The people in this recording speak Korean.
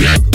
Yeah.